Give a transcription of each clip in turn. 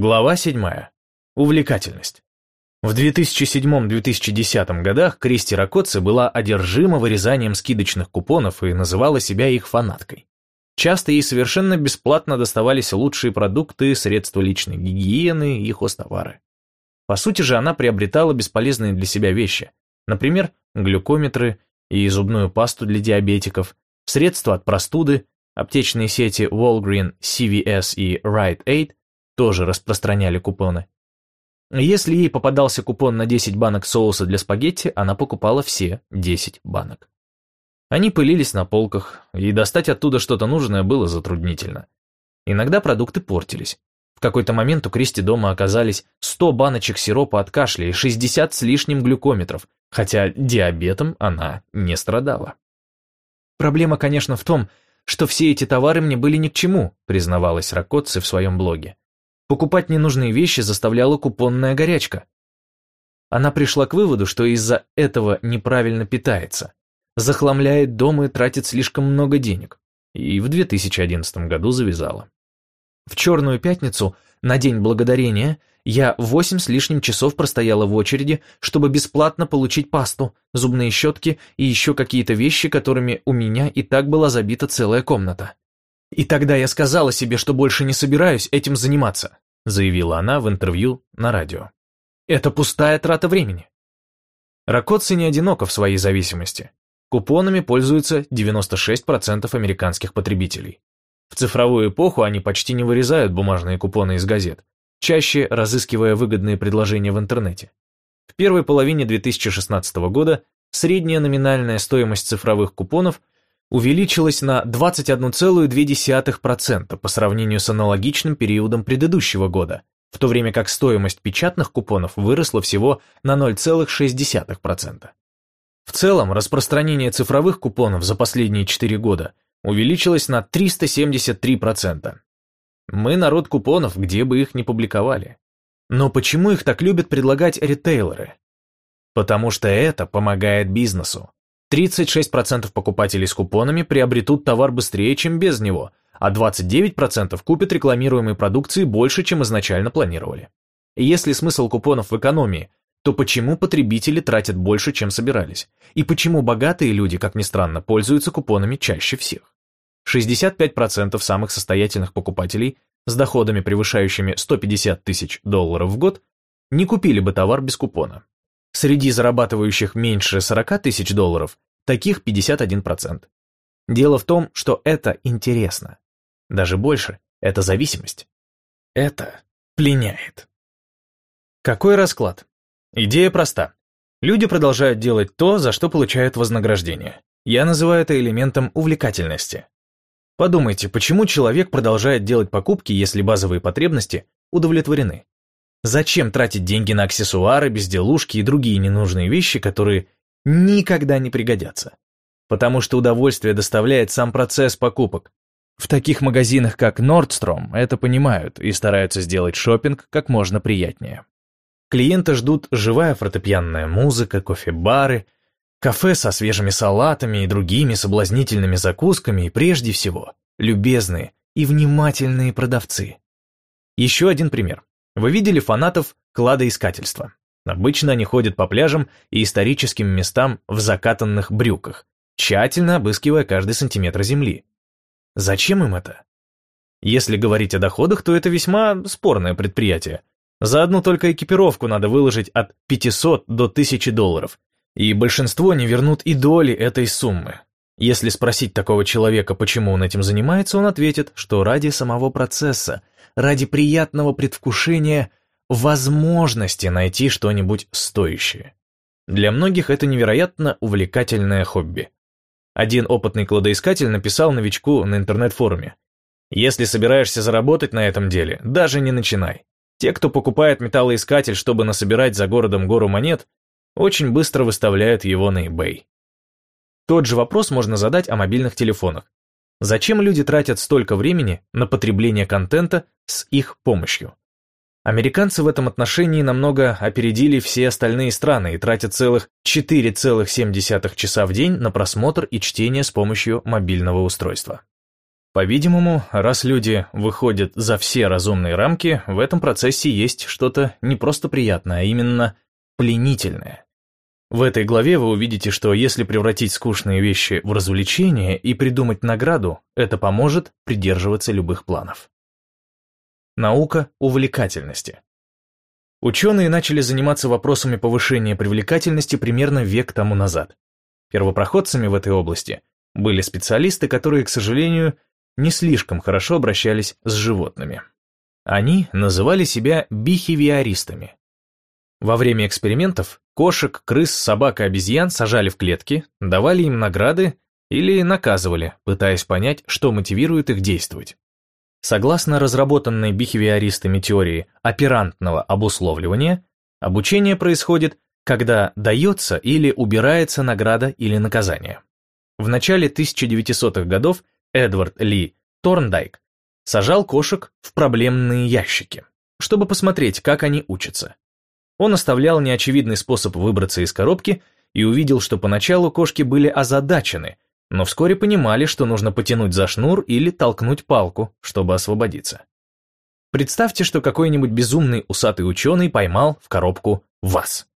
Глава 7. Увлекательность. В 2007-2010 годах Кристи Ракоци была одержима вырезанием скидочных купонов и называла себя их фанаткой. Часто ей совершенно бесплатно доставались лучшие продукты, средства личной гигиены и хостовары. По сути же она приобретала бесполезные для себя вещи, например, глюкометры и зубную пасту для диабетиков, средства от простуды, аптечные сети Walgreen, CVS и Rite Aid тоже распространяли купоны. Если ей попадался купон на 10 банок соуса для спагетти, она покупала все 10 банок. Они пылились на полках, и достать оттуда что-то нужное было затруднительно. Иногда продукты портились. В какой-то момент у Кристи дома оказались 100 баночек сиропа от кашля и 60 с лишним глюкометров, хотя диабетом она не страдала. Проблема, конечно, в том, что все эти товары мне были ни к чему, признавалась Ракотце в своем блоге. Покупать ненужные вещи заставляла купонная горячка. Она пришла к выводу, что из-за этого неправильно питается, захламляет дом и тратит слишком много денег, и в 2011 году завязала. В Черную пятницу, на День Благодарения, я восемь с лишним часов простояла в очереди, чтобы бесплатно получить пасту, зубные щетки и еще какие-то вещи, которыми у меня и так была забита целая комната. И тогда я сказала себе, что больше не собираюсь этим заниматься, заявила она в интервью на радио. Это пустая трата времени. Ракоци не одиноко в своей зависимости. Купонами пользуются 96% американских потребителей. В цифровую эпоху они почти не вырезают бумажные купоны из газет, чаще разыскивая выгодные предложения в интернете. В первой половине 2016 года средняя номинальная стоимость цифровых купонов – увеличилась на 21,2% по сравнению с аналогичным периодом предыдущего года, в то время как стоимость печатных купонов выросла всего на 0,6%. В целом, распространение цифровых купонов за последние 4 года увеличилось на 373%. Мы народ купонов, где бы их ни публиковали. Но почему их так любят предлагать ритейлеры? Потому что это помогает бизнесу. 36% покупателей с купонами приобретут товар быстрее, чем без него, а 29% купят рекламируемой продукции больше, чем изначально планировали. И если смысл купонов в экономии, то почему потребители тратят больше, чем собирались? И почему богатые люди, как ни странно, пользуются купонами чаще всех? 65% самых состоятельных покупателей с доходами, превышающими 150 тысяч долларов в год, не купили бы товар без купона. Среди зарабатывающих меньше 40 тысяч долларов таких 51%. Дело в том, что это интересно. Даже больше, это зависимость. Это пленяет. Какой расклад? Идея проста. Люди продолжают делать то, за что получают вознаграждение. Я называю это элементом увлекательности. Подумайте, почему человек продолжает делать покупки, если базовые потребности удовлетворены? Зачем тратить деньги на аксессуары, безделушки и другие ненужные вещи, которые никогда не пригодятся? Потому что удовольствие доставляет сам процесс покупок. В таких магазинах, как Nordstrom, это понимают и стараются сделать шопинг как можно приятнее. Клиенты ждут живая фортепианная музыка, кофе-бары, кафе со свежими салатами и другими соблазнительными закусками и прежде всего любезные и внимательные продавцы. Еще один пример. Вы видели фанатов кладоискательства? Обычно они ходят по пляжам и историческим местам в закатанных брюках, тщательно обыскивая каждый сантиметр земли. Зачем им это? Если говорить о доходах, то это весьма спорное предприятие. За одну только экипировку надо выложить от 500 до 1000 долларов, и большинство не вернут и доли этой суммы. Если спросить такого человека, почему он этим занимается, он ответит, что ради самого процесса – ради приятного предвкушения возможности найти что-нибудь стоящее. Для многих это невероятно увлекательное хобби. Один опытный кладоискатель написал новичку на интернет-форуме. Если собираешься заработать на этом деле, даже не начинай. Те, кто покупает металлоискатель, чтобы насобирать за городом гору монет, очень быстро выставляют его на eBay. Тот же вопрос можно задать о мобильных телефонах. Зачем люди тратят столько времени на потребление контента с их помощью? Американцы в этом отношении намного опередили все остальные страны и тратят целых 4,7 часа в день на просмотр и чтение с помощью мобильного устройства. По-видимому, раз люди выходят за все разумные рамки, в этом процессе есть что-то не просто приятное, а именно пленительное. В этой главе вы увидите, что если превратить скучные вещи в развлечение и придумать награду, это поможет придерживаться любых планов. Наука увлекательности. Ученые начали заниматься вопросами повышения привлекательности примерно век тому назад. Первопроходцами в этой области были специалисты, которые, к сожалению, не слишком хорошо обращались с животными. Они называли себя бихевиористами. Во время экспериментов кошек, крыс, собак и обезьян сажали в клетки, давали им награды или наказывали, пытаясь понять, что мотивирует их действовать. Согласно разработанной бихевиористами теории оперантного обусловливания, обучение происходит, когда дается или убирается награда или наказание. В начале 1900-х годов Эдвард Ли Торндайк сажал кошек в проблемные ящики, чтобы посмотреть, как они учатся. Он оставлял неочевидный способ выбраться из коробки и увидел, что поначалу кошки были озадачены, но вскоре понимали, что нужно потянуть за шнур или толкнуть палку, чтобы освободиться. Представьте, что какой-нибудь безумный усатый ученый поймал в коробку вас.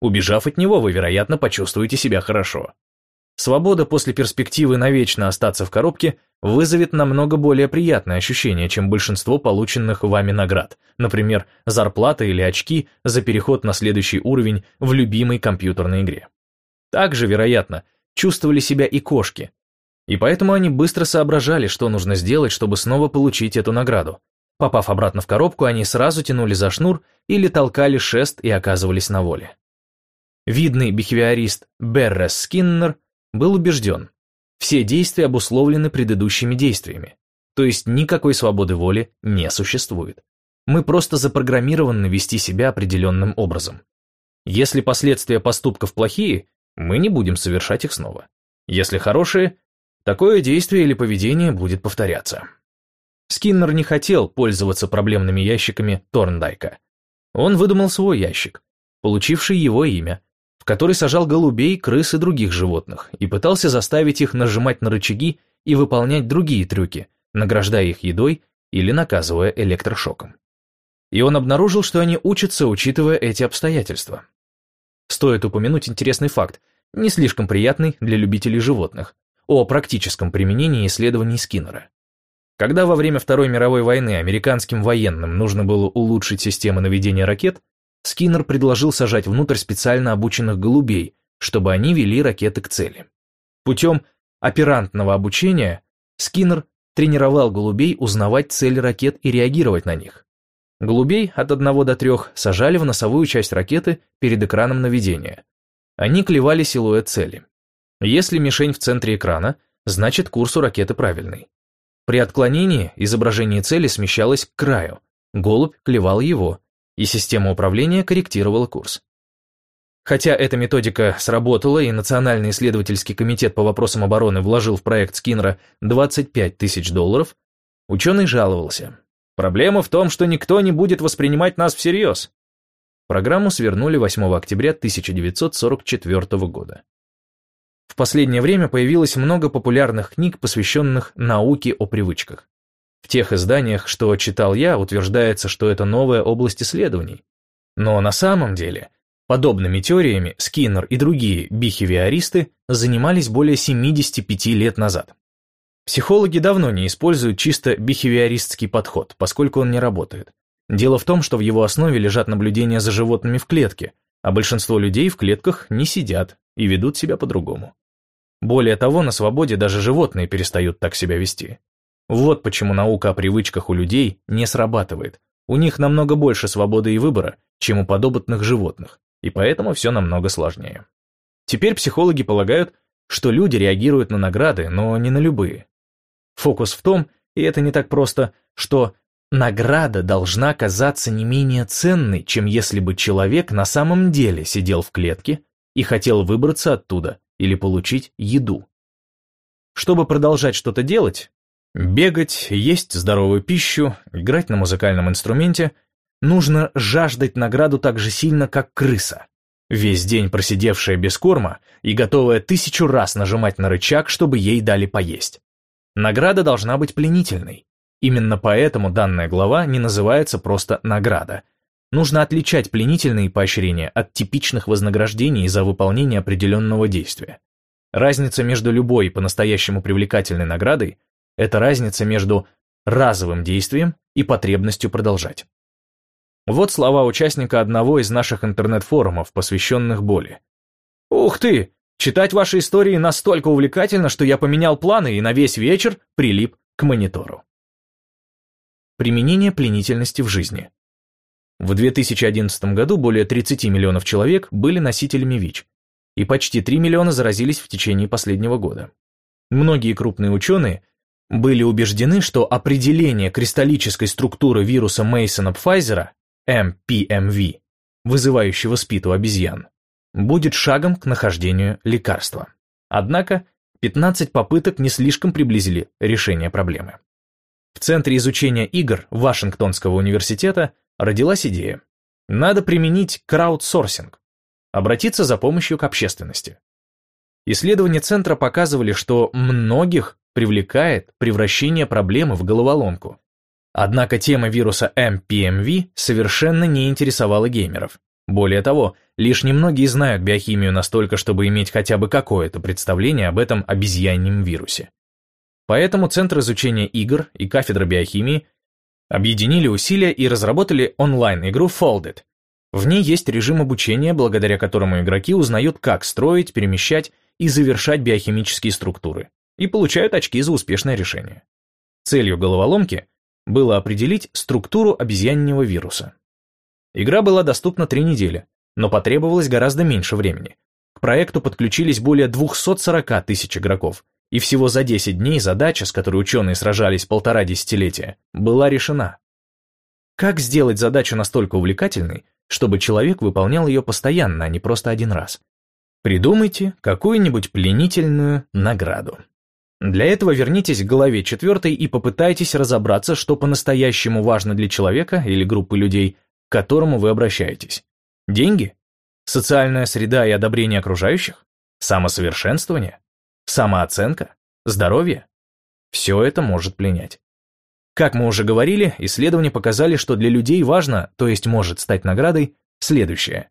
Убежав от него, вы, вероятно, почувствуете себя хорошо. Свобода после перспективы навечно остаться в коробке вызовет намного более приятное ощущение, чем большинство полученных вами наград, например, зарплата или очки за переход на следующий уровень в любимой компьютерной игре. Также, вероятно, чувствовали себя и кошки, и поэтому они быстро соображали, что нужно сделать, чтобы снова получить эту награду. Попав обратно в коробку, они сразу тянули за шнур или толкали шест и оказывались на воле. Видный бихевиорист Беррес Скиннер был убежден, все действия обусловлены предыдущими действиями, то есть никакой свободы воли не существует. Мы просто запрограммированы вести себя определенным образом. Если последствия поступков плохие, мы не будем совершать их снова. Если хорошие, такое действие или поведение будет повторяться. Скиннер не хотел пользоваться проблемными ящиками Торндайка. Он выдумал свой ящик, получивший его имя, который сажал голубей, крыс и других животных, и пытался заставить их нажимать на рычаги и выполнять другие трюки, награждая их едой или наказывая электрошоком. И он обнаружил, что они учатся, учитывая эти обстоятельства. Стоит упомянуть интересный факт, не слишком приятный для любителей животных, о практическом применении исследований Скиннера. Когда во время Второй мировой войны американским военным нужно было улучшить системы наведения ракет, Скиннер предложил сажать внутрь специально обученных голубей, чтобы они вели ракеты к цели. Путем оперантного обучения Скиннер тренировал голубей узнавать цель ракет и реагировать на них. Голубей от 1 до 3 сажали в носовую часть ракеты перед экраном наведения. Они клевали силуэт цели. Если мишень в центре экрана, значит курс у ракеты правильный. При отклонении изображение цели смещалось к краю, голубь клевал его, и система управления корректировала курс. Хотя эта методика сработала, и Национальный исследовательский комитет по вопросам обороны вложил в проект Скиннера 25 тысяч долларов, ученый жаловался. Проблема в том, что никто не будет воспринимать нас всерьез. Программу свернули 8 октября 1944 года. В последнее время появилось много популярных книг, посвященных науке о привычках. В тех изданиях, что читал я, утверждается, что это новая область исследований. Но на самом деле, подобными теориями Скиннер и другие бихевиористы занимались более 75 лет назад. Психологи давно не используют чисто бихевиористский подход, поскольку он не работает. Дело в том, что в его основе лежат наблюдения за животными в клетке, а большинство людей в клетках не сидят и ведут себя по-другому. Более того, на свободе даже животные перестают так себя вести. Вот почему наука о привычках у людей не срабатывает. У них намного больше свободы и выбора, чем у подопытных животных, и поэтому все намного сложнее. Теперь психологи полагают, что люди реагируют на награды, но не на любые. Фокус в том, и это не так просто, что награда должна казаться не менее ценной, чем если бы человек на самом деле сидел в клетке и хотел выбраться оттуда или получить еду. Чтобы продолжать что-то делать, Бегать, есть здоровую пищу, играть на музыкальном инструменте нужно жаждать награду так же сильно, как крыса. Весь день просидевшая без корма и готовая тысячу раз нажимать на рычаг, чтобы ей дали поесть. Награда должна быть пленительной. Именно поэтому данная глава не называется просто «награда». Нужно отличать пленительные поощрения от типичных вознаграждений за выполнение определенного действия. Разница между любой по-настоящему привлекательной наградой – это разница между разовым действием и потребностью продолжать. Вот слова участника одного из наших интернет-форумов, посвященных боли. «Ух ты! Читать ваши истории настолько увлекательно, что я поменял планы и на весь вечер прилип к монитору». Применение пленительности в жизни. В 2011 году более 30 миллионов человек были носителями ВИЧ, и почти 3 миллиона заразились в течение последнего года. Многие крупные ученые были убеждены, что определение кристаллической структуры вируса Мейсона-Пфайзера, MPMV, вызывающего СПИД у обезьян, будет шагом к нахождению лекарства. Однако 15 попыток не слишком приблизили решение проблемы. В Центре изучения игр Вашингтонского университета родилась идея. Надо применить краудсорсинг, обратиться за помощью к общественности. Исследования Центра показывали, что многих привлекает превращение проблемы в головоломку. Однако тема вируса MPMV совершенно не интересовала геймеров. Более того, лишь немногие знают биохимию настолько, чтобы иметь хотя бы какое-то представление об этом обезьяньем вирусе. Поэтому Центр изучения игр и кафедра биохимии объединили усилия и разработали онлайн-игру Folded. В ней есть режим обучения, благодаря которому игроки узнают, как строить, перемещать и завершать биохимические структуры, и получают очки за успешное решение. Целью головоломки было определить структуру обезьяннего вируса. Игра была доступна три недели, но потребовалось гораздо меньше времени. К проекту подключились более 240 тысяч игроков, и всего за 10 дней задача, с которой ученые сражались полтора десятилетия, была решена. Как сделать задачу настолько увлекательной, чтобы человек выполнял ее постоянно, а не просто один раз? Придумайте какую-нибудь пленительную награду. Для этого вернитесь к главе 4 и попытайтесь разобраться, что по-настоящему важно для человека или группы людей, к которому вы обращаетесь. Деньги? Социальная среда и одобрение окружающих? Самосовершенствование? самооценка, здоровье. Все это может пленять. Как мы уже говорили, исследования показали, что для людей важно, то есть может стать наградой, следующее.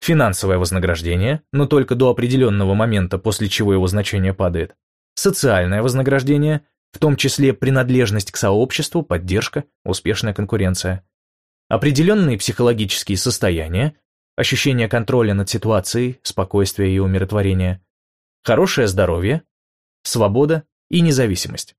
Финансовое вознаграждение, но только до определенного момента, после чего его значение падает. Социальное вознаграждение, в том числе принадлежность к сообществу, поддержка, успешная конкуренция. Определенные психологические состояния, ощущение контроля над ситуацией, спокойствие и умиротворение, хорошее здоровье, свобода и независимость.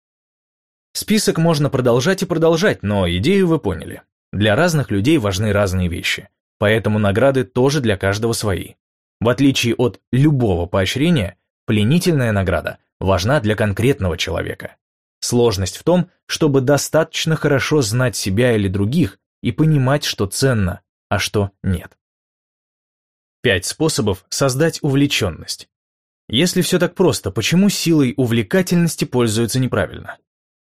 Список можно продолжать и продолжать, но идею вы поняли. Для разных людей важны разные вещи, поэтому награды тоже для каждого свои. В отличие от любого поощрения, пленительная награда важна для конкретного человека. Сложность в том, чтобы достаточно хорошо знать себя или других и понимать, что ценно, а что нет. Пять способов создать увлеченность. Если все так просто, почему силой увлекательности пользуются неправильно?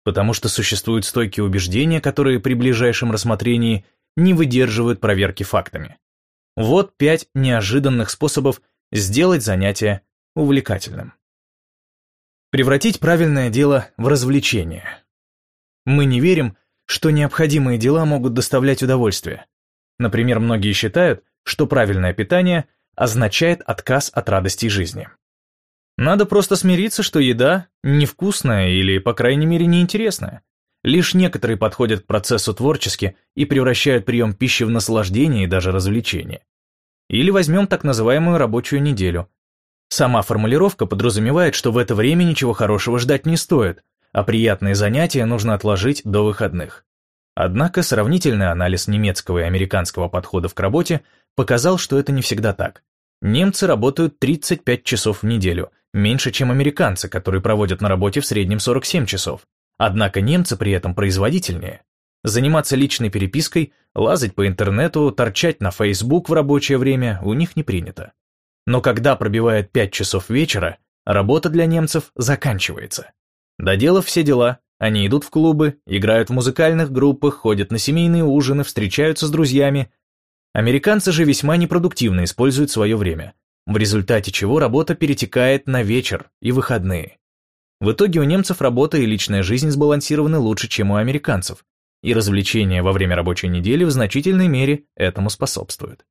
Потому что существуют стойкие убеждения, которые при ближайшем рассмотрении не выдерживают проверки фактами. Вот пять неожиданных способов сделать занятие увлекательным. Превратить правильное дело в развлечение. Мы не верим, что необходимые дела могут доставлять удовольствие. Например, многие считают, что правильное питание означает отказ от радостей жизни. Надо просто смириться, что еда невкусная или, по крайней мере, неинтересная. Лишь некоторые подходят к процессу творчески и превращают прием пищи в наслаждение и даже развлечение. Или возьмем так называемую рабочую неделю. Сама формулировка подразумевает, что в это время ничего хорошего ждать не стоит, а приятные занятия нужно отложить до выходных. Однако сравнительный анализ немецкого и американского подходов к работе показал, что это не всегда так. Немцы работают 35 часов в неделю, меньше, чем американцы, которые проводят на работе в среднем 47 часов. Однако немцы при этом производительнее. Заниматься личной перепиской, лазать по интернету, торчать на Facebook в рабочее время у них не принято. Но когда пробивает 5 часов вечера, работа для немцев заканчивается. Доделав все дела, они идут в клубы, играют в музыкальных группах, ходят на семейные ужины, встречаются с друзьями. Американцы же весьма непродуктивно используют свое время, в результате чего работа перетекает на вечер и выходные. В итоге у немцев работа и личная жизнь сбалансированы лучше, чем у американцев, и развлечения во время рабочей недели в значительной мере этому способствуют.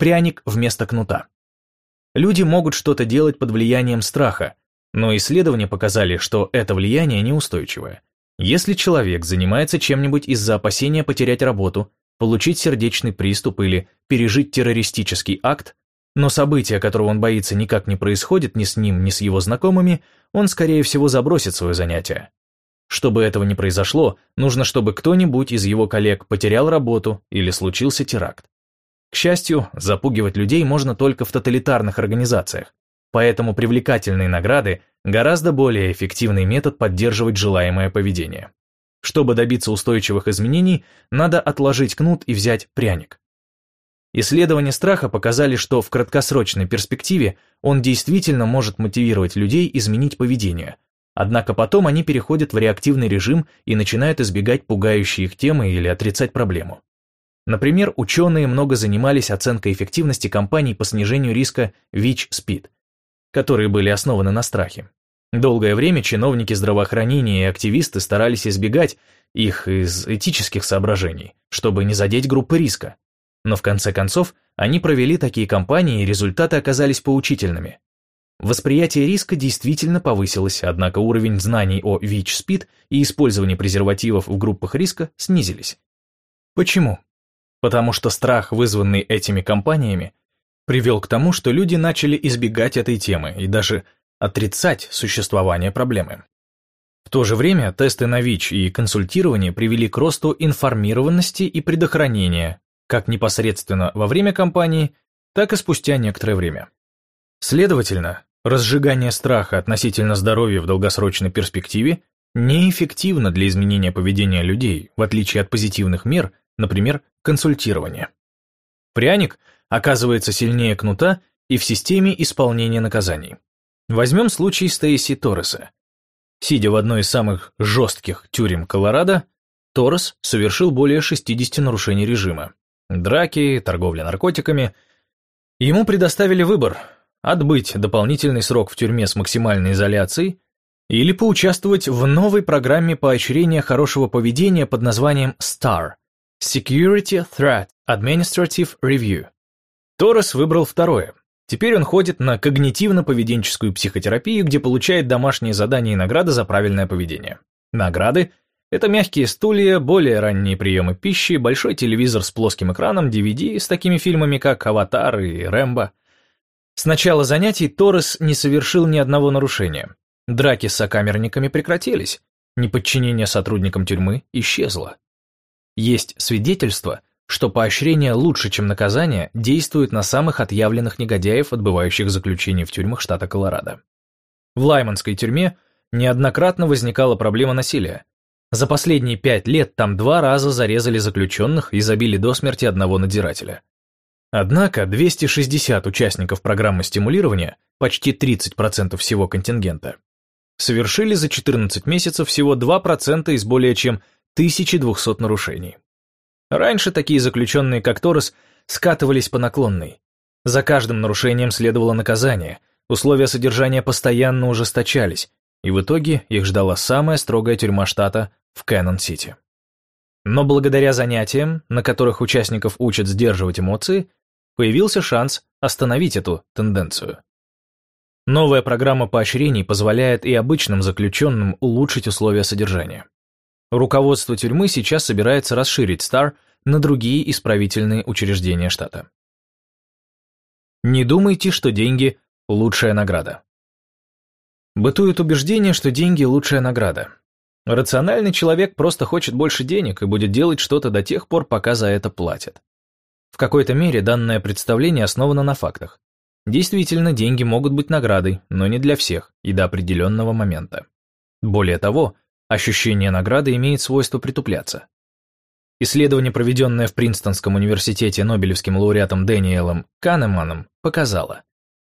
Пряник вместо кнута. Люди могут что-то делать под влиянием страха, но исследования показали, что это влияние неустойчивое. Если человек занимается чем-нибудь из-за опасения потерять работу, получить сердечный приступ или пережить террористический акт, но событие, которого он боится, никак не происходит ни с ним, ни с его знакомыми, он, скорее всего, забросит свое занятие. Чтобы этого не произошло, нужно, чтобы кто-нибудь из его коллег потерял работу или случился теракт. К счастью, запугивать людей можно только в тоталитарных организациях, поэтому привлекательные награды – гораздо более эффективный метод поддерживать желаемое поведение. Чтобы добиться устойчивых изменений, надо отложить кнут и взять пряник. Исследования страха показали, что в краткосрочной перспективе он действительно может мотивировать людей изменить поведение, однако потом они переходят в реактивный режим и начинают избегать пугающие их темы или отрицать проблему. Например, ученые много занимались оценкой эффективности компаний по снижению риска ВИЧ-СПИД, которые были основаны на страхе. Долгое время чиновники здравоохранения и активисты старались избегать их из этических соображений, чтобы не задеть группы риска. Но в конце концов, они провели такие кампании, и результаты оказались поучительными. Восприятие риска действительно повысилось, однако уровень знаний о ВИЧ-СПИД и использовании презервативов в группах риска снизились. Почему? Потому что страх, вызванный этими кампаниями, привел к тому, что люди начали избегать этой темы и даже отрицать существование проблемы. В то же время тесты на ВИЧ и консультирование привели к росту информированности и предохранения, как непосредственно во время кампании, так и спустя некоторое время. Следовательно, разжигание страха относительно здоровья в долгосрочной перспективе неэффективно для изменения поведения людей, в отличие от позитивных мер, например, консультирования. Пряник оказывается сильнее кнута и в системе исполнения наказаний. Возьмем случай Стейси Торреса. Сидя в одной из самых жестких тюрем Колорадо, Торрес совершил более 60 нарушений режима. Драки, торговля наркотиками. Ему предоставили выбор – отбыть дополнительный срок в тюрьме с максимальной изоляцией или поучаствовать в новой программе поощрения хорошего поведения под названием STAR – Security Threat Administrative Review. Торрес выбрал второе. Теперь он ходит на когнитивно-поведенческую психотерапию, где получает домашние задания и награды за правильное поведение. Награды – это мягкие стулья, более ранние приемы пищи, большой телевизор с плоским экраном, DVD с такими фильмами, как «Аватар» и «Рэмбо». С начала занятий Торрес не совершил ни одного нарушения. Драки с сокамерниками прекратились, неподчинение сотрудникам тюрьмы исчезло. Есть свидетельства – что поощрение лучше, чем наказание, действует на самых отъявленных негодяев, отбывающих заключение в тюрьмах штата Колорадо. В Лайманской тюрьме неоднократно возникала проблема насилия. За последние пять лет там два раза зарезали заключенных и забили до смерти одного надзирателя. Однако 260 участников программы стимулирования, почти 30% всего контингента, совершили за 14 месяцев всего 2% из более чем 1200 нарушений. Раньше такие заключенные, как Торрес, скатывались по наклонной. За каждым нарушением следовало наказание, условия содержания постоянно ужесточались, и в итоге их ждала самая строгая тюрьма штата в Кэннон-Сити. Но благодаря занятиям, на которых участников учат сдерживать эмоции, появился шанс остановить эту тенденцию. Новая программа поощрений позволяет и обычным заключенным улучшить условия содержания. Руководство тюрьмы сейчас собирается расширить STAR на другие исправительные учреждения штата. Не думайте, что деньги – лучшая награда. Бытует убеждение, что деньги – лучшая награда. Рациональный человек просто хочет больше денег и будет делать что-то до тех пор, пока за это платят. В какой-то мере данное представление основано на фактах. Действительно, деньги могут быть наградой, но не для всех и до определенного момента. Более того, Ощущение награды имеет свойство притупляться. Исследование, проведенное в Принстонском университете Нобелевским лауреатом Дэниелом Канеманом, показало,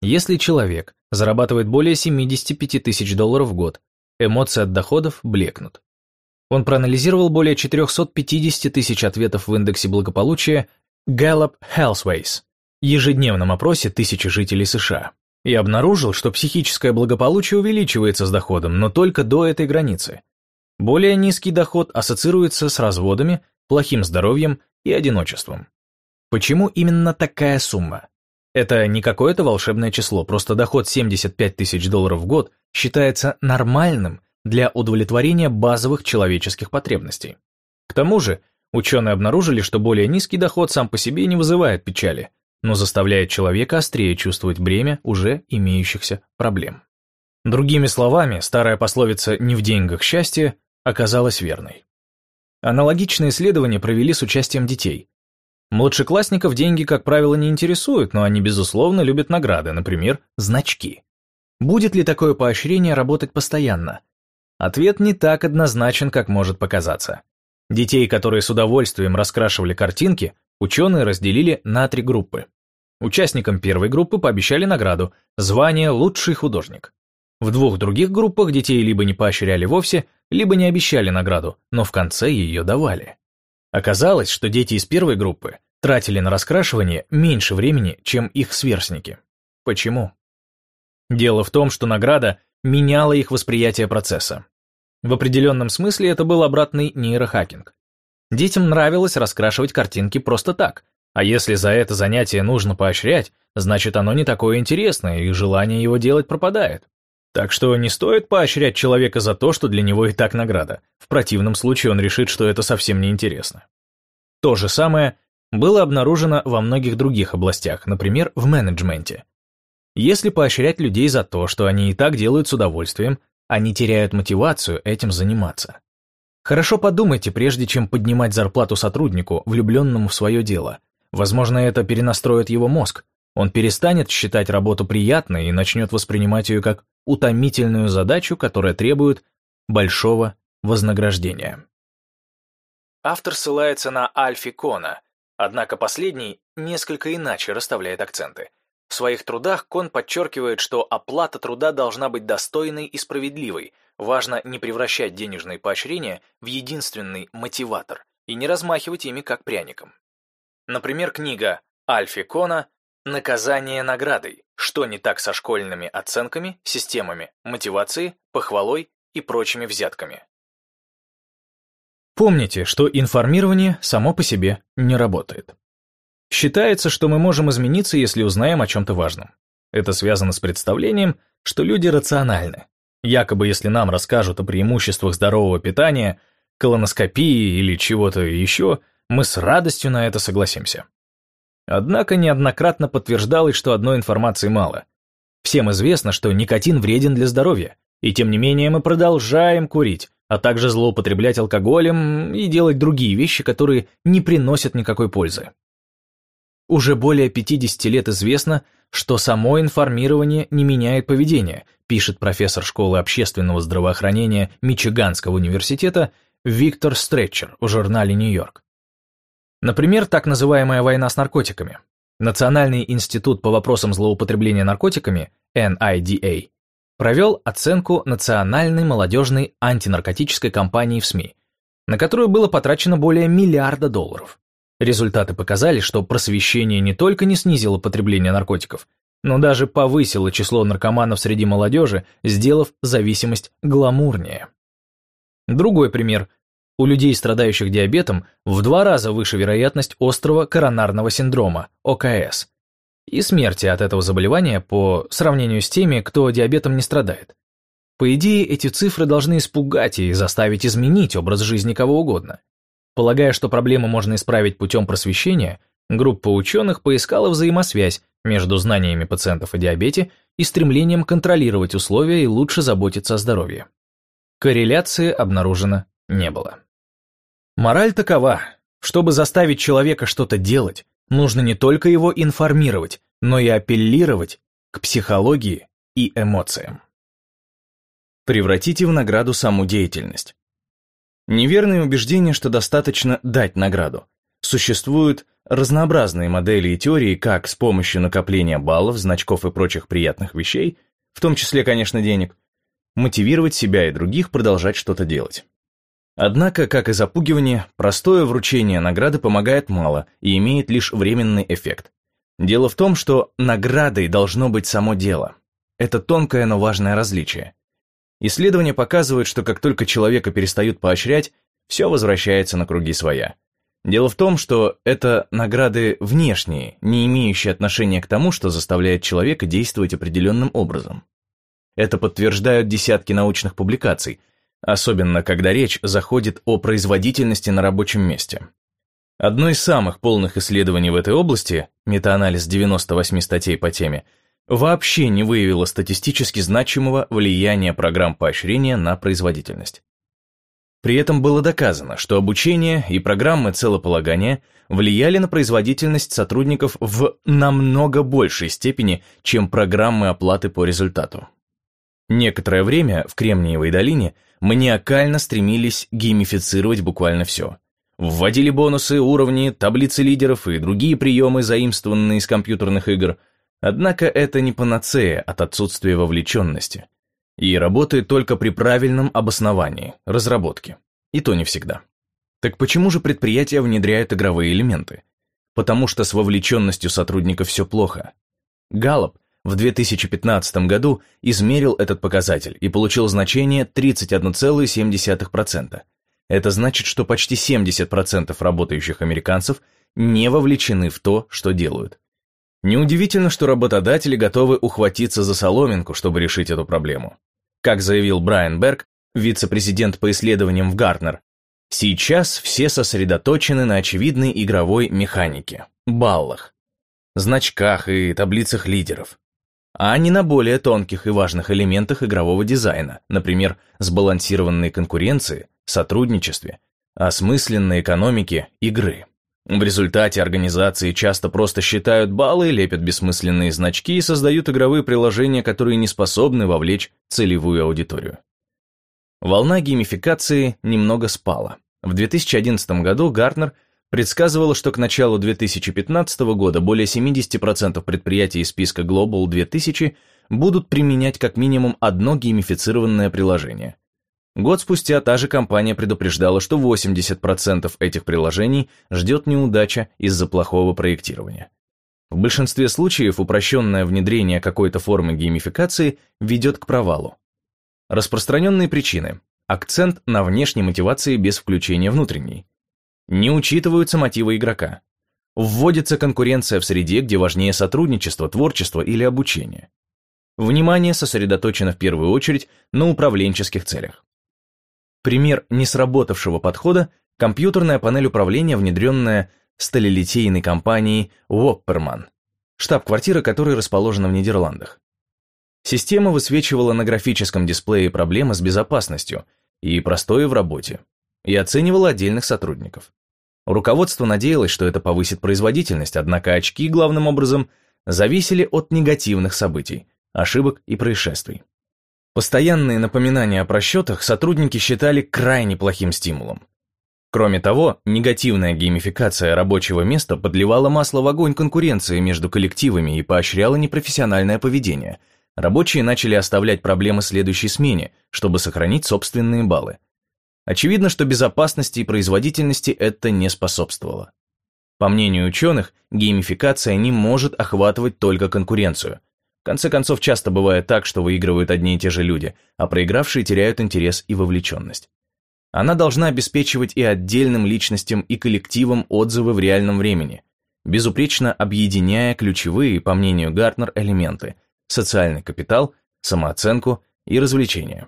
если человек зарабатывает более 75 тысяч долларов в год, эмоции от доходов блекнут. Он проанализировал более 450 тысяч ответов в индексе благополучия Gallup Healthways, ежедневном опросе тысячи жителей США, и обнаружил, что психическое благополучие увеличивается с доходом, но только до этой границы. Более низкий доход ассоциируется с разводами, плохим здоровьем и одиночеством. Почему именно такая сумма? Это не какое-то волшебное число, просто доход 75 тысяч долларов в год считается нормальным для удовлетворения базовых человеческих потребностей. К тому же, ученые обнаружили, что более низкий доход сам по себе не вызывает печали, но заставляет человека острее чувствовать бремя уже имеющихся проблем. Другими словами, старая пословица «не в деньгах счастье» оказалась верной. Аналогичные исследования провели с участием детей. Младшеклассников деньги, как правило, не интересуют, но они, безусловно, любят награды, например, значки. Будет ли такое поощрение работать постоянно? Ответ не так однозначен, как может показаться. Детей, которые с удовольствием раскрашивали картинки, ученые разделили на три группы. Участникам первой группы пообещали награду – звание «лучший художник». В двух других группах детей либо не поощряли вовсе, либо не обещали награду, но в конце ее давали. Оказалось, что дети из первой группы тратили на раскрашивание меньше времени, чем их сверстники. Почему? Дело в том, что награда меняла их восприятие процесса. В определенном смысле это был обратный нейрохакинг. Детям нравилось раскрашивать картинки просто так, а если за это занятие нужно поощрять, значит оно не такое интересное, и желание его делать пропадает. Так что не стоит поощрять человека за то, что для него и так награда. В противном случае он решит, что это совсем неинтересно. То же самое было обнаружено во многих других областях, например, в менеджменте. Если поощрять людей за то, что они и так делают с удовольствием, они теряют мотивацию этим заниматься. Хорошо подумайте, прежде чем поднимать зарплату сотруднику, влюбленному в свое дело. Возможно, это перенастроит его мозг. Он перестанет считать работу приятной и начнет воспринимать ее как утомительную задачу, которая требует большого вознаграждения. Автор ссылается на Альфи Кона, однако последний несколько иначе расставляет акценты. В своих трудах Кон подчеркивает, что оплата труда должна быть достойной и справедливой, важно не превращать денежные поощрения в единственный мотиватор и не размахивать ими как пряником. Например, книга Альфи Кона «Наказание наградой. Что не так со школьными оценками, системами мотивации, похвалой и прочими взятками». Помните, что информирование само по себе не работает. Считается, что мы можем измениться, если узнаем о чем-то важном. Это связано с представлением, что люди рациональны. Якобы, если нам расскажут о преимуществах здорового питания, колоноскопии или чего-то еще, мы с радостью на это согласимся. Однако неоднократно подтверждалось, что одной информации мало. Всем известно, что никотин вреден для здоровья, и тем не менее мы продолжаем курить, а также злоупотреблять алкоголем и делать другие вещи, которые не приносят никакой пользы. Уже более 50 лет известно, что само информирование не меняет поведение, пишет профессор школы общественного здравоохранения Мичиганского университета Виктор Стретчер в журнале «Нью-Йорк». Например, так называемая война с наркотиками. Национальный институт по вопросам злоупотребления наркотиками, NIDA, провел оценку национальной молодежной антинаркотической кампании в СМИ, на которую было потрачено более миллиарда долларов. Результаты показали, что просвещение не только не снизило потребление наркотиков, но даже повысило число наркоманов среди молодежи, сделав зависимость гламурнее. Другой пример. У людей, страдающих диабетом, в два раза выше вероятность острого коронарного синдрома, ОКС, и смерти от этого заболевания по сравнению с теми, кто диабетом не страдает. По идее, эти цифры должны испугать и заставить изменить образ жизни кого угодно. Полагая, что проблему можно исправить путем просвещения, группа ученых поискала взаимосвязь между знаниями пациентов о диабете и стремлением контролировать условия и лучше заботиться о здоровье. Корреляции обнаружено не было. Мораль такова, чтобы заставить человека что-то делать, нужно не только его информировать, но и апеллировать к психологии и эмоциям. Превратите в награду саму деятельность. Неверное убеждение, что достаточно дать награду. Существуют разнообразные модели и теории, как с помощью накопления баллов, значков и прочих приятных вещей, в том числе, конечно, денег, мотивировать себя и других продолжать что-то делать. Однако, как и запугивание, простое вручение награды помогает мало и имеет лишь временный эффект. Дело в том, что наградой должно быть само дело. Это тонкое, но важное различие. Исследования показывают, что как только человека перестают поощрять, все возвращается на круги своя. Дело в том, что это награды внешние, не имеющие отношения к тому, что заставляет человека действовать определенным образом. Это подтверждают десятки научных публикаций, особенно когда речь заходит о производительности на рабочем месте. Одно из самых полных исследований в этой области, метаанализ 98 статей по теме, вообще не выявило статистически значимого влияния программ поощрения на производительность. При этом было доказано, что обучение и программы целополагания влияли на производительность сотрудников в намного большей степени, чем программы оплаты по результату. Некоторое время в Кремниевой долине маниакально стремились геймифицировать буквально все. Вводили бонусы, уровни, таблицы лидеров и другие приемы, заимствованные из компьютерных игр. Однако это не панацея от отсутствия вовлеченности и работает только при правильном обосновании, разработке. И то не всегда. Так почему же предприятия внедряют игровые элементы? Потому что с вовлеченностью сотрудников все плохо. Галлоп в 2015 году измерил этот показатель и получил значение 31,7%. Это значит, что почти 70% работающих американцев не вовлечены в то, что делают. Неудивительно, что работодатели готовы ухватиться за соломинку, чтобы решить эту проблему. Как заявил Брайан Берг, вице-президент по исследованиям в Гартнер, сейчас все сосредоточены на очевидной игровой механике – баллах, значках и таблицах лидеров, а не на более тонких и важных элементах игрового дизайна, например, сбалансированной конкуренции, сотрудничестве, осмысленной экономике игры. В результате организации часто просто считают баллы, лепят бессмысленные значки и создают игровые приложения, которые не способны вовлечь целевую аудиторию. Волна геймификации немного спала. В 2011 году Гартнер предсказывала, что к началу 2015 года более 70% предприятий из списка Global 2000 будут применять как минимум одно геймифицированное приложение – Год спустя та же компания предупреждала, что 80% этих приложений ждет неудача из-за плохого проектирования. В большинстве случаев упрощенное внедрение какой-то формы геймификации ведет к провалу. Распространенные причины. Акцент на внешней мотивации без включения внутренней. Не учитываются мотивы игрока. Вводится конкуренция в среде, где важнее сотрудничество, творчество или обучение. Внимание сосредоточено в первую очередь на управленческих целях. Пример несработавшего подхода – компьютерная панель управления, внедренная сталелитейной компанией Wopperman, штаб-квартира которой расположена в Нидерландах. Система высвечивала на графическом дисплее проблемы с безопасностью и простое в работе, и оценивала отдельных сотрудников. Руководство надеялось, что это повысит производительность, однако очки, главным образом, зависели от негативных событий, ошибок и происшествий. Постоянные напоминания о просчетах сотрудники считали крайне плохим стимулом. Кроме того, негативная геймификация рабочего места подливала масло в огонь конкуренции между коллективами и поощряла непрофессиональное поведение. Рабочие начали оставлять проблемы следующей смене, чтобы сохранить собственные баллы. Очевидно, что безопасности и производительности это не способствовало. По мнению ученых, геймификация не может охватывать только конкуренцию конце концов, часто бывает так, что выигрывают одни и те же люди, а проигравшие теряют интерес и вовлеченность. Она должна обеспечивать и отдельным личностям, и коллективам отзывы в реальном времени, безупречно объединяя ключевые, по мнению Гартнер, элементы – социальный капитал, самооценку и развлечения.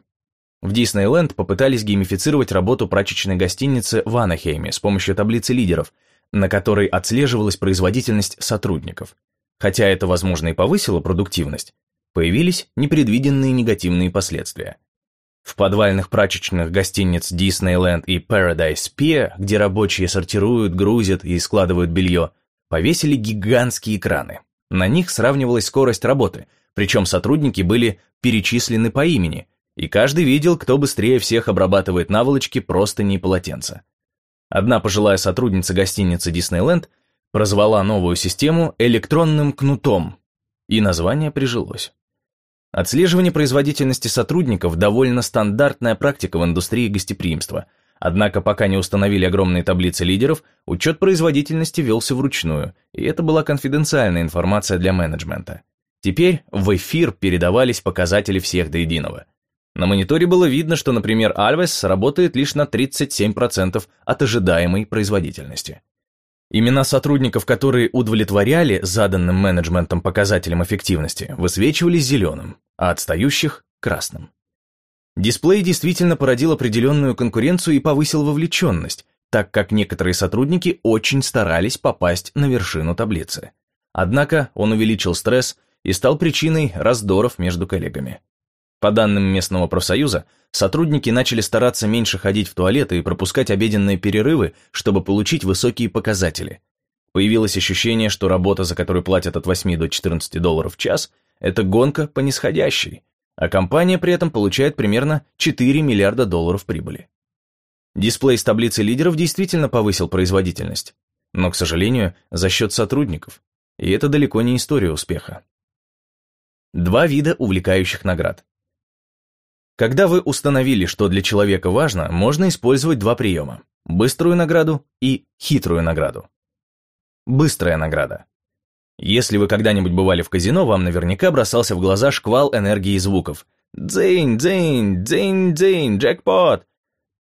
В Диснейленд попытались геймифицировать работу прачечной гостиницы в Анахейме с помощью таблицы лидеров, на которой отслеживалась производительность сотрудников – Хотя это, возможно, и повысило продуктивность, появились непредвиденные негативные последствия. В подвальных прачечных гостиниц Disneyland и Paradise Pier, где рабочие сортируют, грузят и складывают белье, повесили гигантские экраны. На них сравнивалась скорость работы, причем сотрудники были перечислены по имени, и каждый видел, кто быстрее всех обрабатывает наволочки простыни и полотенца. Одна пожилая сотрудница гостиницы Disneyland прозвала новую систему электронным кнутом, и название прижилось. Отслеживание производительности сотрудников – довольно стандартная практика в индустрии гостеприимства, Однако пока не установили огромные таблицы лидеров, учет производительности велся вручную, и это была конфиденциальная информация для менеджмента. Теперь в эфир передавались показатели всех до единого. На мониторе было видно, что, например, Альвес работает лишь на 37% от ожидаемой производительности. Имена сотрудников, которые удовлетворяли заданным менеджментом показателям эффективности, высвечивались зеленым, а отстающих – красным. Дисплей действительно породил определенную конкуренцию и повысил вовлеченность, так как некоторые сотрудники очень старались попасть на вершину таблицы. Однако он увеличил стресс и стал причиной раздоров между коллегами. По данным местного профсоюза, сотрудники начали стараться меньше ходить в туалеты и пропускать обеденные перерывы, чтобы получить высокие показатели. Появилось ощущение, что работа, за которую платят от 8 до 14 долларов в час, это гонка по нисходящей, а компания при этом получает примерно 4 миллиарда долларов прибыли. Дисплей с таблицей лидеров действительно повысил производительность, но, к сожалению, за счет сотрудников, и это далеко не история успеха. Два вида увлекающих наград. Когда вы установили, что для человека важно, можно использовать два приема – быструю награду и хитрую награду. Быстрая награда. Если вы когда-нибудь бывали в казино, вам наверняка бросался в глаза шквал энергии и звуков. «Дзинь, дзинь, дзинь, дзинь, джекпот!»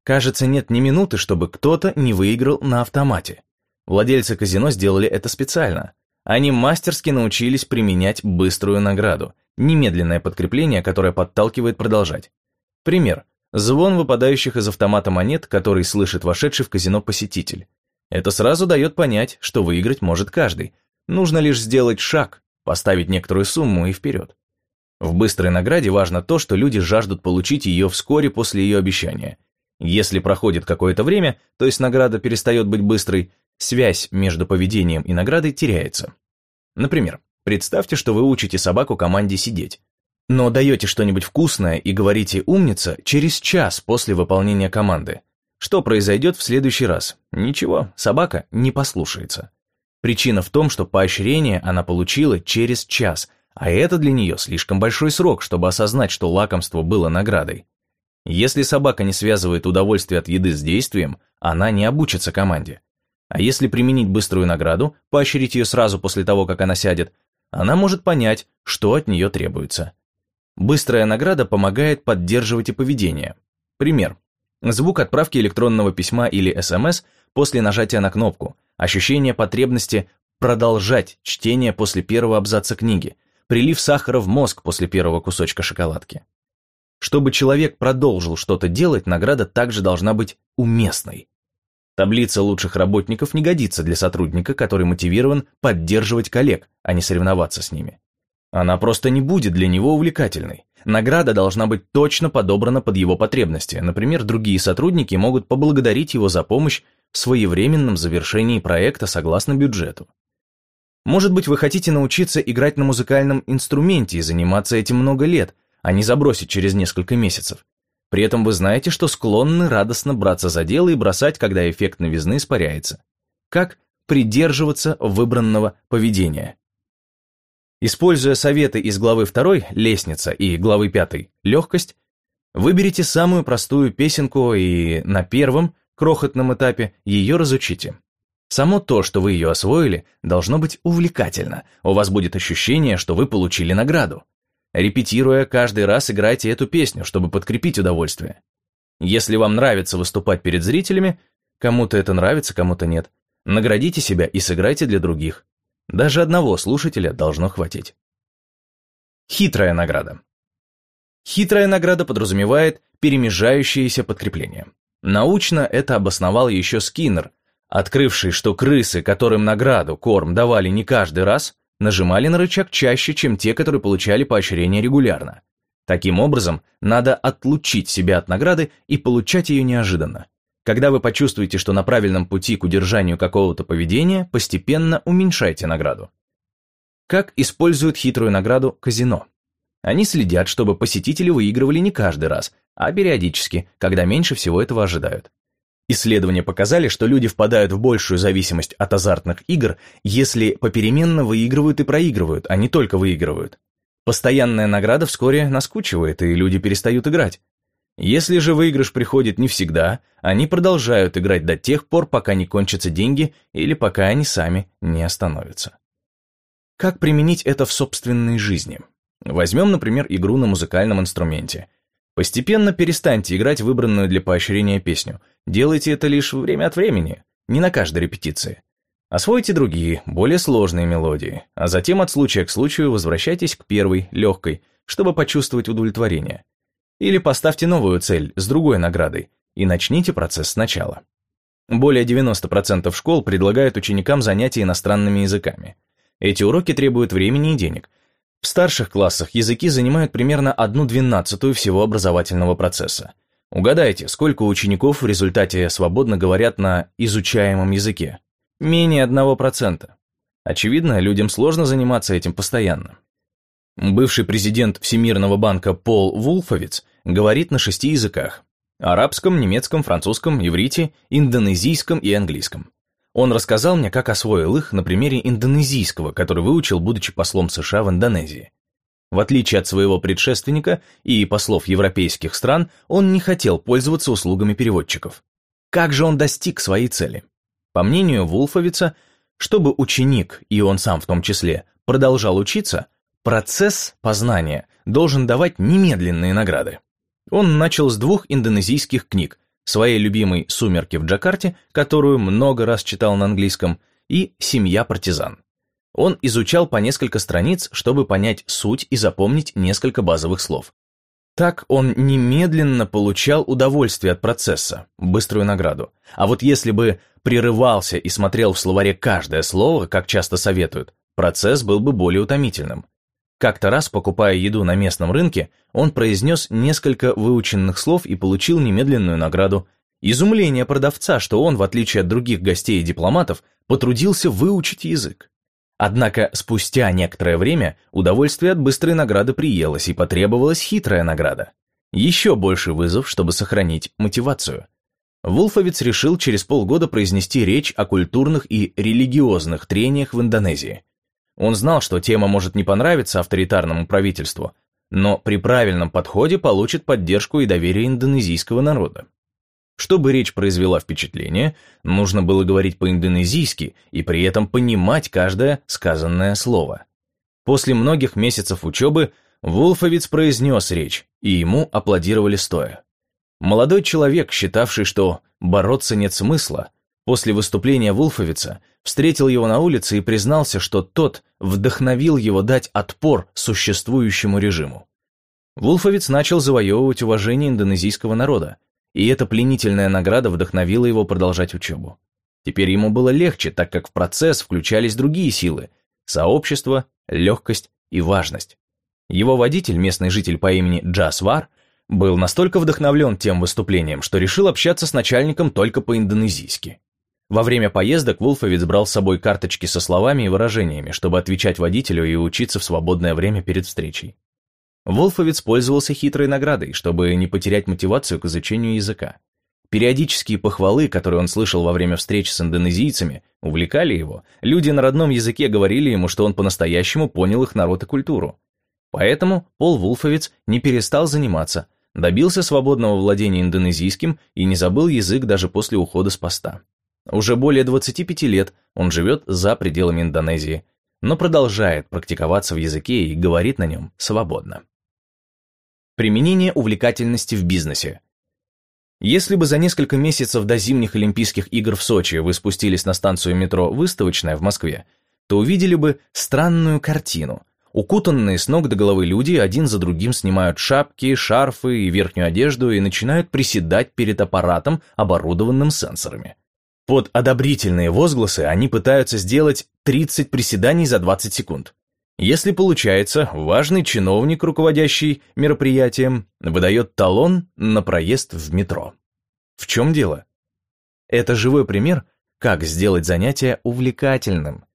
Кажется, нет ни минуты, чтобы кто-то не выиграл на автомате. Владельцы казино сделали это специально. Они мастерски научились применять быструю награду, немедленное подкрепление, которое подталкивает продолжать. Пример. Звон выпадающих из автомата монет, который слышит вошедший в казино посетитель. Это сразу дает понять, что выиграть может каждый – Нужно лишь сделать шаг, поставить некоторую сумму и вперед. В быстрой награде важно то, что люди жаждут получить ее вскоре после ее обещания. Если проходит какое-то время, то есть награда перестает быть быстрой, связь между поведением и наградой теряется. Например, представьте, что вы учите собаку команде сидеть. Но даете что-нибудь вкусное и говорите «умница» через час после выполнения команды. Что произойдет в следующий раз? Ничего, собака не послушается. Причина в том, что поощрение она получила через час, а это для нее слишком большой срок, чтобы осознать, что лакомство было наградой. Если собака не связывает удовольствие от еды с действием, она не обучится команде. А если применить быструю награду, поощрить ее сразу после того, как она сядет, она может понять, что от нее требуется. Быстрая награда помогает поддерживать и поведение. Пример. Звук отправки электронного письма или СМС после нажатия на кнопку, ощущение потребности продолжать чтение после первого абзаца книги, прилив сахара в мозг после первого кусочка шоколадки. Чтобы человек продолжил что-то делать, награда также должна быть уместной. Таблица лучших работников не годится для сотрудника, который мотивирован поддерживать коллег, а не соревноваться с ними. Она просто не будет для него увлекательной. Награда должна быть точно подобрана под его потребности. Например, другие сотрудники могут поблагодарить его за помощь в своевременном завершении проекта согласно бюджету. Может быть, вы хотите научиться играть на музыкальном инструменте и заниматься этим много лет, а не забросить через несколько месяцев. При этом вы знаете, что склонны радостно браться за дело и бросать, когда эффект новизны испаряется. Как придерживаться выбранного поведения? Используя советы из главы 2 «Лестница» и главы 5 «Легкость», выберите самую простую песенку и на первом, крохотном этапе ее разучите. Само то, что вы ее освоили, должно быть увлекательно. У вас будет ощущение, что вы получили награду. Репетируя, каждый раз играйте эту песню, чтобы подкрепить удовольствие. Если вам нравится выступать перед зрителями, кому-то это нравится, кому-то нет, наградите себя и сыграйте для других. Даже одного слушателя должно хватить. Хитрая награда. Хитрая награда подразумевает перемежающееся подкрепление. Научно это обосновал еще Скиннер, открывший, что крысы, которым награду, корм давали не каждый раз, нажимали на рычаг чаще, чем те, которые получали поощрение регулярно. Таким образом, надо отлучить себя от награды и получать ее неожиданно. Когда вы почувствуете, что на правильном пути к удержанию какого-то поведения, постепенно уменьшайте награду. Как используют хитрую награду казино? Они следят, чтобы посетители выигрывали не каждый раз, а периодически, когда меньше всего этого ожидают. Исследования показали, что люди впадают в большую зависимость от азартных игр, если попеременно выигрывают и проигрывают, а не только выигрывают. Постоянная награда вскоре наскучивает, и люди перестают играть. Если же выигрыш приходит не всегда, они продолжают играть до тех пор, пока не кончатся деньги или пока они сами не остановятся. Как применить это в собственной жизни? Возьмем, например, игру на музыкальном инструменте. Постепенно перестаньте играть выбранную для поощрения песню. Делайте это лишь время от времени, не на каждой репетиции. Освойте другие, более сложные мелодии, а затем от случая к случаю возвращайтесь к первой, легкой, чтобы почувствовать удовлетворение. Или поставьте новую цель с другой наградой и начните процесс сначала. Более 90% школ предлагают ученикам занятия иностранными языками. Эти уроки требуют времени и денег. В старших классах языки занимают примерно одну двенадцатую всего образовательного процесса. Угадайте, сколько учеников в результате свободно говорят на изучаемом языке? Менее одного процента. Очевидно, людям сложно заниматься этим постоянно. Бывший президент Всемирного банка Пол Вулфовиц говорит на шести языках – арабском, немецком, французском, иврите, индонезийском и английском. Он рассказал мне, как освоил их на примере индонезийского, который выучил, будучи послом США в Индонезии. В отличие от своего предшественника и послов европейских стран, он не хотел пользоваться услугами переводчиков. Как же он достиг своей цели? По мнению Вулфовица, чтобы ученик, и он сам в том числе, продолжал учиться, Процесс познания должен давать немедленные награды. Он начал с двух индонезийских книг, своей любимой «Сумерки в Джакарте», которую много раз читал на английском, и «Семья партизан». Он изучал по несколько страниц, чтобы понять суть и запомнить несколько базовых слов. Так он немедленно получал удовольствие от процесса, быструю награду. А вот если бы прерывался и смотрел в словаре каждое слово, как часто советуют, процесс был бы более утомительным. Как-то раз, покупая еду на местном рынке, он произнес несколько выученных слов и получил немедленную награду. Изумление продавца, что он, в отличие от других гостей и дипломатов, потрудился выучить язык. Однако спустя некоторое время удовольствие от быстрой награды приелось и потребовалась хитрая награда. Еще больше вызов, чтобы сохранить мотивацию. Вулфовец решил через полгода произнести речь о культурных и религиозных трениях в Индонезии. Он знал, что тема может не понравиться авторитарному правительству, но при правильном подходе получит поддержку и доверие индонезийского народа. Чтобы речь произвела впечатление, нужно было говорить по-индонезийски и при этом понимать каждое сказанное слово. После многих месяцев учебы Вулфовиц произнес речь, и ему аплодировали стоя. Молодой человек, считавший, что бороться нет смысла, После выступления Вулфовица встретил его на улице и признался, что тот вдохновил его дать отпор существующему режиму. Вулфовиц начал завоевывать уважение индонезийского народа, и эта пленительная награда вдохновила его продолжать учебу. Теперь ему было легче, так как в процесс включались другие силы – сообщество, легкость и важность. Его водитель, местный житель по имени Джасвар, был настолько вдохновлен тем выступлением, что решил общаться с начальником только по-индонезийски. Во время поездок Вулфовец брал с собой карточки со словами и выражениями, чтобы отвечать водителю и учиться в свободное время перед встречей. Вулфовец пользовался хитрой наградой, чтобы не потерять мотивацию к изучению языка. Периодические похвалы, которые он слышал во время встреч с индонезийцами, увлекали его. Люди на родном языке говорили ему, что он по-настоящему понял их народ и культуру. Поэтому Пол Вулфовец не перестал заниматься, добился свободного владения индонезийским и не забыл язык даже после ухода с поста. Уже более 25 лет он живет за пределами Индонезии, но продолжает практиковаться в языке и говорит на нем свободно. Применение увлекательности в бизнесе. Если бы за несколько месяцев до зимних Олимпийских игр в Сочи вы спустились на станцию метро «Выставочная» в Москве, то увидели бы странную картину. Укутанные с ног до головы люди один за другим снимают шапки, шарфы и верхнюю одежду и начинают приседать перед аппаратом, оборудованным сенсорами. Под одобрительные возгласы они пытаются сделать 30 приседаний за 20 секунд. Если получается, важный чиновник, руководящий мероприятием, выдает талон на проезд в метро. В чем дело? Это живой пример, как сделать занятие увлекательным.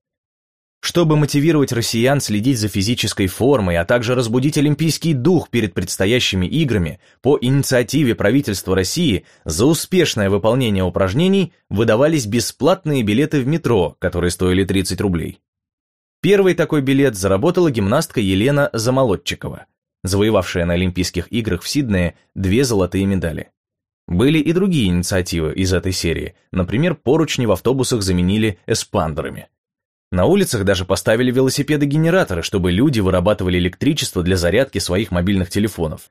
Чтобы мотивировать россиян следить за физической формой, а также разбудить олимпийский дух перед предстоящими играми, по инициативе правительства России за успешное выполнение упражнений выдавались бесплатные билеты в метро, которые стоили 30 рублей. Первый такой билет заработала гимнастка Елена Замолодчикова. завоевавшая на Олимпийских играх в Сиднее две золотые медали. Были и другие инициативы из этой серии, например, поручни в автобусах заменили эспандерами. На улицах даже поставили велосипеды-генераторы, чтобы люди вырабатывали электричество для зарядки своих мобильных телефонов.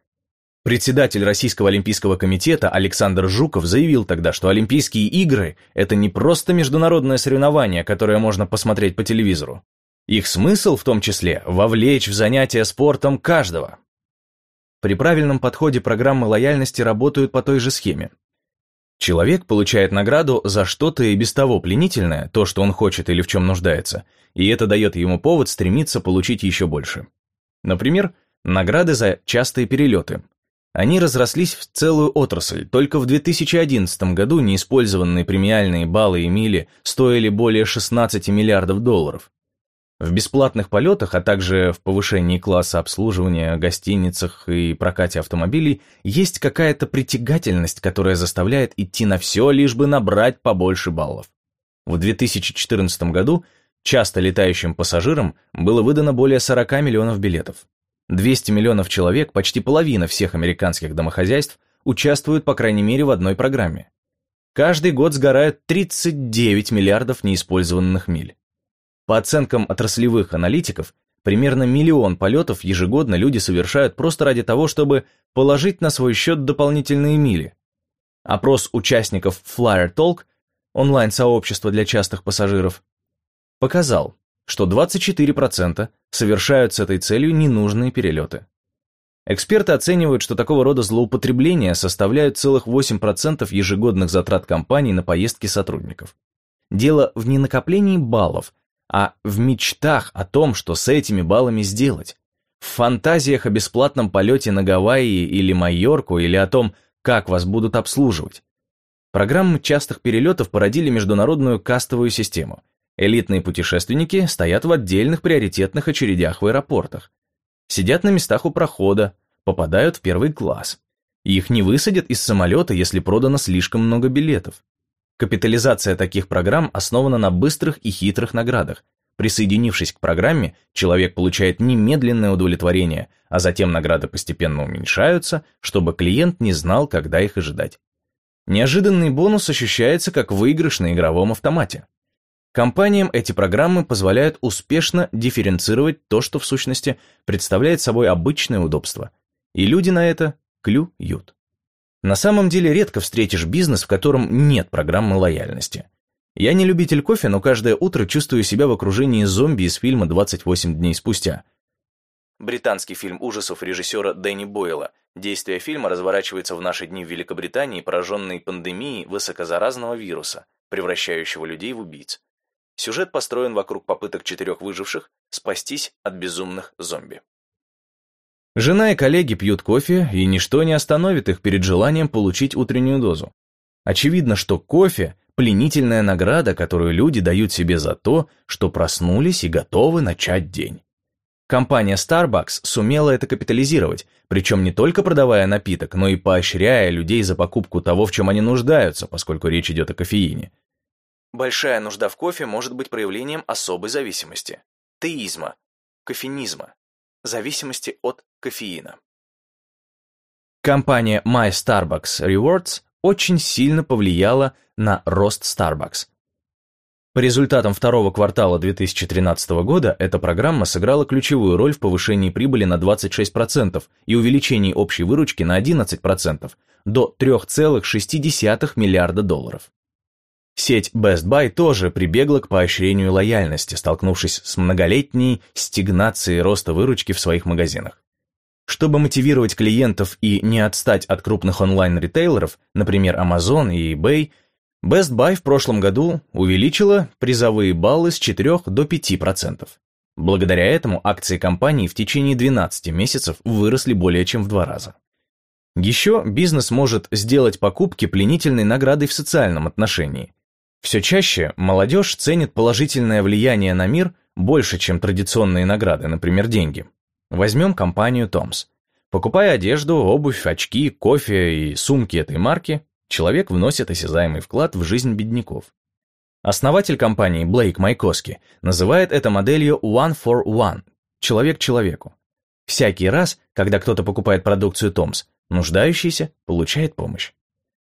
Председатель Российского олимпийского комитета Александр Жуков заявил тогда, что Олимпийские игры – это не просто международное соревнование, которое можно посмотреть по телевизору. Их смысл в том числе – вовлечь в занятия спортом каждого. При правильном подходе программы лояльности работают по той же схеме. Человек получает награду за что-то и без того пленительное, то, что он хочет или в чем нуждается, и это дает ему повод стремиться получить еще больше. Например, награды за частые перелеты. Они разрослись в целую отрасль, только в 2011 году неиспользованные премиальные баллы и мили стоили более 16 миллиардов долларов. В бесплатных полетах, а также в повышении класса обслуживания, гостиницах и прокате автомобилей есть какая-то притягательность, которая заставляет идти на все, лишь бы набрать побольше баллов. В 2014 году часто летающим пассажирам было выдано более 40 миллионов билетов. 200 миллионов человек, почти половина всех американских домохозяйств, участвуют по крайней мере в одной программе. Каждый год сгорают 39 миллиардов неиспользованных миль. По оценкам отраслевых аналитиков, примерно миллион полетов ежегодно люди совершают просто ради того, чтобы положить на свой счет дополнительные мили. Опрос участников Flyer Talk, онлайн-сообщества для частых пассажиров, показал, что 24% совершают с этой целью ненужные перелеты. Эксперты оценивают, что такого рода злоупотребления составляют целых 8% ежегодных затрат компаний на поездки сотрудников. Дело в ненакоплении баллов, а в мечтах о том, что с этими баллами сделать. В фантазиях о бесплатном полете на Гавайи или Майорку или о том, как вас будут обслуживать. Программы частых перелетов породили международную кастовую систему. Элитные путешественники стоят в отдельных приоритетных очередях в аэропортах. Сидят на местах у прохода, попадают в первый класс. Их не высадят из самолета, если продано слишком много билетов. Капитализация таких программ основана на быстрых и хитрых наградах. Присоединившись к программе, человек получает немедленное удовлетворение, а затем награды постепенно уменьшаются, чтобы клиент не знал, когда их ожидать. Неожиданный бонус ощущается как выигрыш на игровом автомате. Компаниям эти программы позволяют успешно дифференцировать то, что в сущности представляет собой обычное удобство. И люди на это клюют. На самом деле редко встретишь бизнес, в котором нет программы лояльности. Я не любитель кофе, но каждое утро чувствую себя в окружении зомби из фильма «28 дней спустя». Британский фильм ужасов режиссера Дэнни Бойла. Действие фильма разворачивается в наши дни в Великобритании, пораженной пандемией высокозаразного вируса, превращающего людей в убийц. Сюжет построен вокруг попыток четырех выживших спастись от безумных зомби. Жена и коллеги пьют кофе, и ничто не остановит их перед желанием получить утреннюю дозу. Очевидно, что кофе – пленительная награда, которую люди дают себе за то, что проснулись и готовы начать день. Компания Starbucks сумела это капитализировать, причем не только продавая напиток, но и поощряя людей за покупку того, в чем они нуждаются, поскольку речь идет о кофеине. Большая нужда в кофе может быть проявлением особой зависимости – теизма, кофенизма, зависимости от кофеина. Компания My Starbucks Rewards очень сильно повлияла на рост Starbucks. По результатам второго квартала 2013 года эта программа сыграла ключевую роль в повышении прибыли на 26% и увеличении общей выручки на 11% до 3,6 миллиарда долларов. Сеть Best Buy тоже прибегла к поощрению лояльности, столкнувшись с многолетней стагнацией роста выручки в своих магазинах. Чтобы мотивировать клиентов и не отстать от крупных онлайн-ритейлеров, например, Amazon и eBay, Best Buy в прошлом году увеличила призовые баллы с 4 до 5%. Благодаря этому акции компании в течение 12 месяцев выросли более чем в два раза. Еще бизнес может сделать покупки пленительной наградой в социальном отношении, все чаще молодежь ценит положительное влияние на мир больше, чем традиционные награды, например, деньги. Возьмем компанию Томс. Покупая одежду, обувь, очки, кофе и сумки этой марки, человек вносит осязаемый вклад в жизнь бедняков. Основатель компании Блейк Майкоски называет это моделью one for one – человек человеку. Всякий раз, когда кто-то покупает продукцию Томс, нуждающийся получает помощь.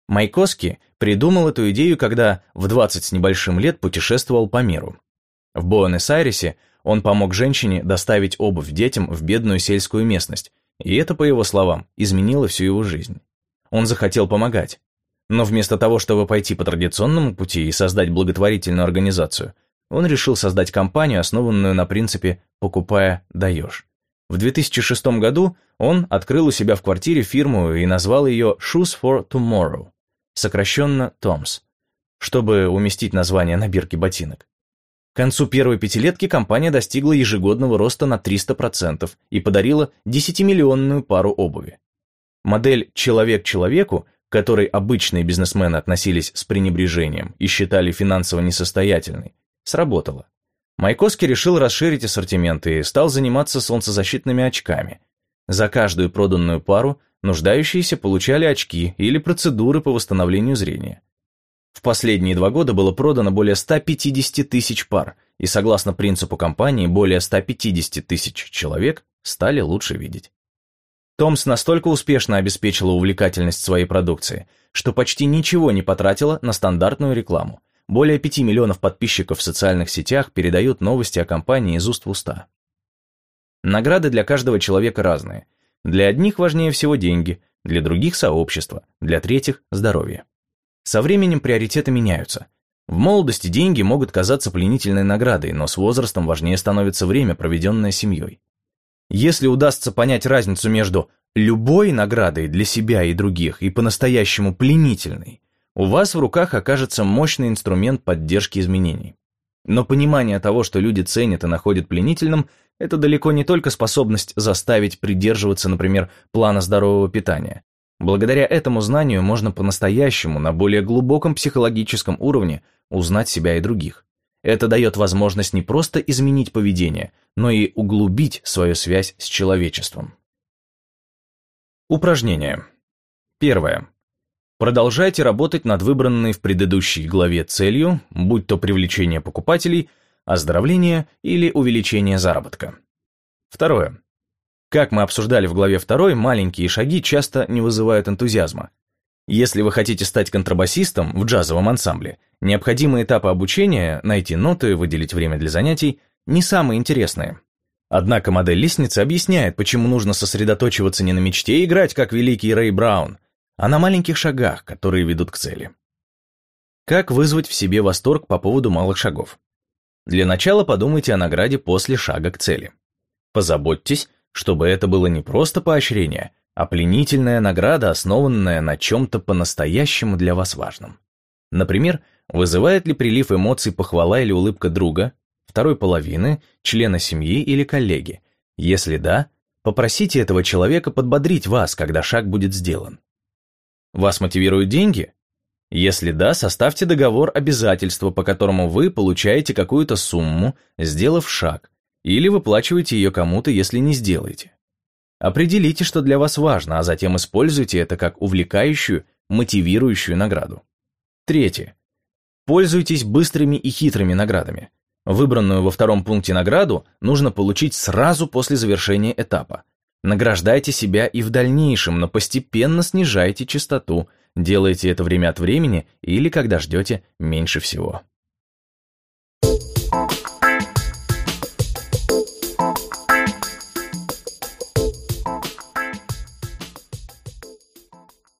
Майкоски придумал эту идею, когда в 20 с небольшим лет путешествовал по миру. В Буэнос-Айресе он помог женщине доставить обувь детям в бедную сельскую местность, и это, по его словам, изменило всю его жизнь. Он захотел помогать. Но вместо того, чтобы пойти по традиционному пути и создать благотворительную организацию, он решил создать компанию, основанную на принципе «покупая, даешь». В 2006 году он открыл у себя в квартире фирму и назвал ее Shoes for Tomorrow, сокращенно TOMS, чтобы уместить название на бирке ботинок. К концу первой пятилетки компания достигла ежегодного роста на 300% и подарила 10-миллионную пару обуви. Модель «человек человеку», к которой обычные бизнесмены относились с пренебрежением и считали финансово несостоятельной, сработала. Майкоски решил расширить ассортимент и стал заниматься солнцезащитными очками. За каждую проданную пару нуждающиеся получали очки или процедуры по восстановлению зрения. В последние два года было продано более 150 тысяч пар, и согласно принципу компании, более 150 тысяч человек стали лучше видеть. Томс настолько успешно обеспечила увлекательность своей продукции, что почти ничего не потратила на стандартную рекламу. Более 5 миллионов подписчиков в социальных сетях передают новости о компании из уст в уста. Награды для каждого человека разные. Для одних важнее всего деньги, для других – сообщество, для третьих – здоровье. Со временем приоритеты меняются. В молодости деньги могут казаться пленительной наградой, но с возрастом важнее становится время, проведенное семьей. Если удастся понять разницу между любой наградой для себя и других и по-настоящему пленительной, у вас в руках окажется мощный инструмент поддержки изменений. Но понимание того, что люди ценят и находят пленительным, это далеко не только способность заставить придерживаться, например, плана здорового питания. Благодаря этому знанию можно по-настоящему, на более глубоком психологическом уровне, узнать себя и других. Это дает возможность не просто изменить поведение, но и углубить свою связь с человечеством. Упражнение. Первое. Продолжайте работать над выбранной в предыдущей главе целью, будь то привлечение покупателей, оздоровление или увеличение заработка. Второе. Как мы обсуждали в главе 2, маленькие шаги часто не вызывают энтузиазма. Если вы хотите стать контрабасистом в джазовом ансамбле, необходимые этапы обучения, найти ноты, выделить время для занятий, не самые интересные. Однако модель лестницы объясняет, почему нужно сосредоточиваться не на мечте играть, как великий Рэй Браун, а на маленьких шагах, которые ведут к цели. Как вызвать в себе восторг по поводу малых шагов? Для начала подумайте о награде после шага к цели. Позаботьтесь, чтобы это было не просто поощрение, а пленительная награда, основанная на чем-то по-настоящему для вас важном. Например, вызывает ли прилив эмоций похвала или улыбка друга, второй половины, члена семьи или коллеги? Если да, попросите этого человека подбодрить вас, когда шаг будет сделан. Вас мотивируют деньги? Если да, составьте договор обязательства, по которому вы получаете какую-то сумму, сделав шаг, или выплачиваете ее кому-то, если не сделаете. Определите, что для вас важно, а затем используйте это как увлекающую, мотивирующую награду. Третье. Пользуйтесь быстрыми и хитрыми наградами. Выбранную во втором пункте награду нужно получить сразу после завершения этапа. Награждайте себя и в дальнейшем, но постепенно снижайте частоту, делайте это время от времени или когда ждете меньше всего.